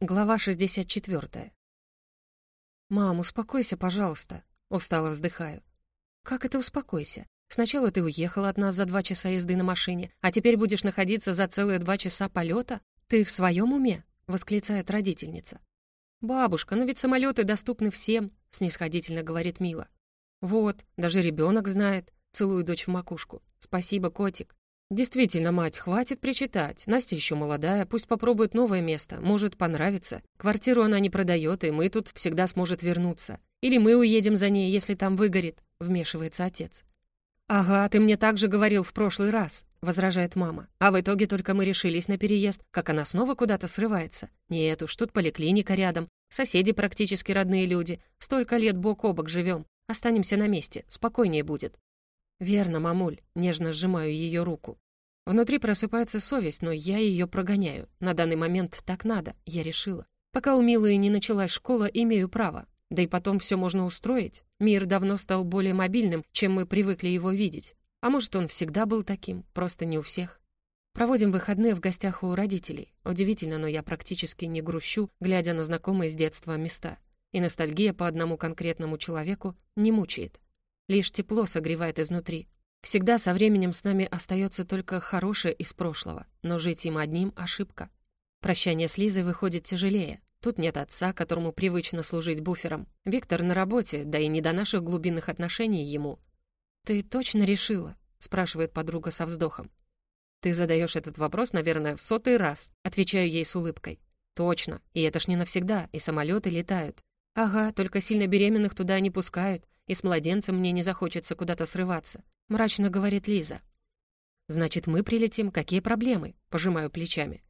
Глава 64. «Мам, успокойся, пожалуйста», — устало вздыхаю. «Как это успокойся? Сначала ты уехала от нас за два часа езды на машине, а теперь будешь находиться за целые два часа полета? Ты в своем уме?» — восклицает родительница. «Бабушка, но ведь самолеты доступны всем», — снисходительно говорит Мила. «Вот, даже ребенок знает», — целую дочь в макушку. «Спасибо, котик». «Действительно, мать, хватит причитать. Настя еще молодая, пусть попробует новое место, может понравится. Квартиру она не продает, и мы тут всегда сможет вернуться. Или мы уедем за ней, если там выгорит», — вмешивается отец. «Ага, ты мне так же говорил в прошлый раз», — возражает мама. «А в итоге только мы решились на переезд, как она снова куда-то срывается. Нет уж, тут поликлиника рядом, соседи практически родные люди, столько лет бок о бок живем. Останемся на месте, спокойнее будет». «Верно, мамуль», — нежно сжимаю ее руку. Внутри просыпается совесть, но я ее прогоняю. На данный момент так надо, я решила. Пока у Милы не началась школа, имею право. Да и потом все можно устроить. Мир давно стал более мобильным, чем мы привыкли его видеть. А может, он всегда был таким, просто не у всех. Проводим выходные в гостях у родителей. Удивительно, но я практически не грущу, глядя на знакомые с детства места. И ностальгия по одному конкретному человеку не мучает. Лишь тепло согревает изнутри. Всегда со временем с нами остается только хорошее из прошлого, но жить им одним — ошибка. Прощание с Лизой выходит тяжелее. Тут нет отца, которому привычно служить буфером. Виктор на работе, да и не до наших глубинных отношений ему. «Ты точно решила?» — спрашивает подруга со вздохом. «Ты задаешь этот вопрос, наверное, в сотый раз», — отвечаю ей с улыбкой. «Точно, и это ж не навсегда, и самолеты летают. Ага, только сильно беременных туда не пускают, и с младенцем мне не захочется куда-то срываться», — мрачно говорит Лиза. «Значит, мы прилетим, какие проблемы?» — пожимаю плечами.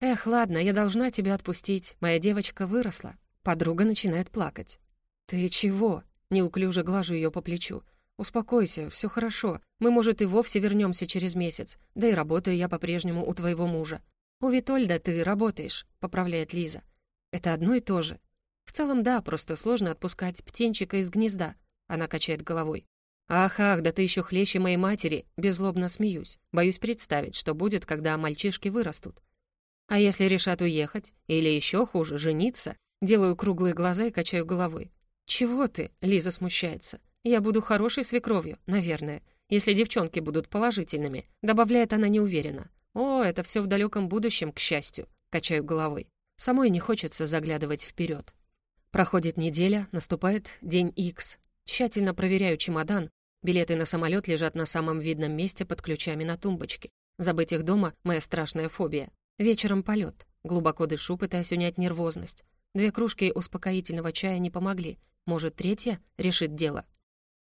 «Эх, ладно, я должна тебя отпустить, моя девочка выросла». Подруга начинает плакать. «Ты чего?» — неуклюже глажу ее по плечу. «Успокойся, все хорошо. Мы, может, и вовсе вернемся через месяц. Да и работаю я по-прежнему у твоего мужа. У Витольда ты работаешь», — поправляет Лиза. «Это одно и то же. В целом, да, просто сложно отпускать птенчика из гнезда. Она качает головой. «Ах, ах, да ты еще хлеще моей матери!» Беззлобно смеюсь. Боюсь представить, что будет, когда мальчишки вырастут. А если решат уехать? Или еще хуже, жениться? Делаю круглые глаза и качаю головой. «Чего ты?» — Лиза смущается. «Я буду хорошей свекровью, наверное, если девчонки будут положительными», — добавляет она неуверенно. «О, это все в далеком будущем, к счастью», — качаю головой. Самой не хочется заглядывать вперед. Проходит неделя, наступает день Икс. Тщательно проверяю чемодан. Билеты на самолет лежат на самом видном месте под ключами на тумбочке. Забыть их дома — моя страшная фобия. Вечером полет. Глубоко дышу, пытаясь унять нервозность. Две кружки успокоительного чая не помогли. Может, третья решит дело.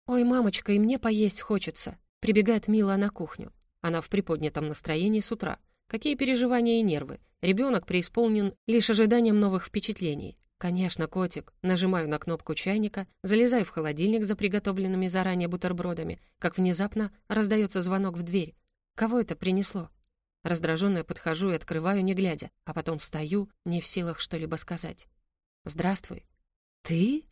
«Ой, мамочка, и мне поесть хочется», — прибегает Мила на кухню. Она в приподнятом настроении с утра. Какие переживания и нервы. Ребенок преисполнен лишь ожиданием новых впечатлений. «Конечно, котик». Нажимаю на кнопку чайника, залезаю в холодильник за приготовленными заранее бутербродами, как внезапно раздается звонок в дверь. Кого это принесло? Раздражённая подхожу и открываю, не глядя, а потом встаю, не в силах что-либо сказать. «Здравствуй». «Ты?»